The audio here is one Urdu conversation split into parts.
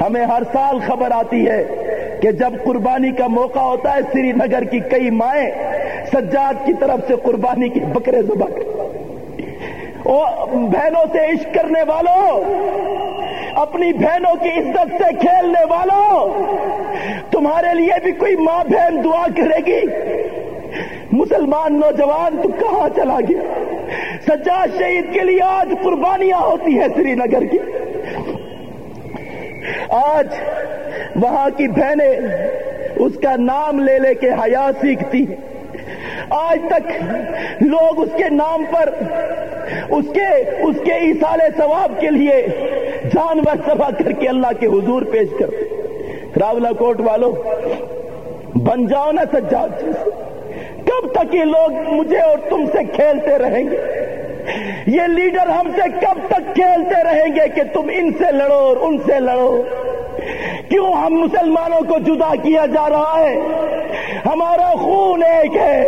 ہمیں ہر سال خبر آتی ہے کہ جب قربانی کا موقع ہوتا ہے، سری نگر کی کئی مائیں سجاد کی طرف سے قربانی کے بکرے زبا بہنوں سے عشق کرنے والوں، اپنی بہنوں کی عزت سے کھیلنے والوں، تمہارے لیے بھی کوئی ماں بہن دعا کرے گی۔ مسلمان نوجوان، تو کہاں چلا گیا؟ سجاد شہید کے لیے آج قربانیاں ہوتی ہیں سری نگر کی۔ آج وہاں کی بہنیں اس کا نام لے لے کے حیا سیکھتی ہیں۔ آج تک لوگ اس کے نام پر، اس کے اس کے ایسال ثواب کے لیے جانور سبا کر کے اللہ کے حضور پیش کرتے راولا کوٹ والوں بن جاؤ نا سجاد جی۔ کب تک یہ لوگ مجھے اور تم سے کھیلتے رہیں گے؟ یہ لیڈر ہم سے کب تک کھیلتے رہیں گے کہ تم ان سے لڑو اور ان سے لڑو؟ کیوں ہم مسلمانوں کو جدا کیا جا رہا ہے؟ ہمارا خون ایک ہے،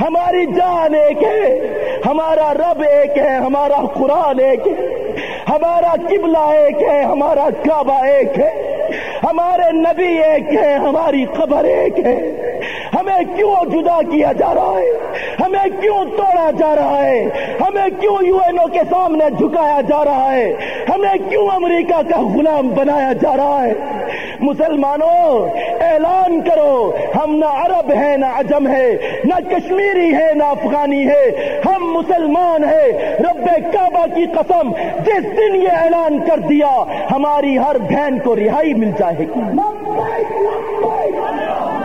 ہماری جان ایک ہے، ہمارا رب ایک ہے، ہمارا قرآن ایک ہے، ہمارا قبلہ ایک ہے، ہمارا کعبہ ایک ہے۔ ہمارے نبی ایک ہے، ہماری قبر ایک ہے۔ ہمیں کیوں جدا کیا جا رہا ہے؟ ہمیں کیوں توڑا جا رہا ہے؟ ہمیں کیوں یو این او کے سامنے جھکایا جا رہا ہے؟ ہمیں کیوں امریکہ کا غلام بنایا جا رہا ہے؟ مسلمانوں، اعلان کرو، ہم نہ عرب ہے نہ عجم ہے نہ کشمیری ہے نہ افغانی ہے ہم مسلمان ہیں۔ رب کعبہ کی قسم، جس دن یہ اعلان کر دیا، ہماری ہر بہن کو رہائی مل جائے۔ fight. Not fight, my fight.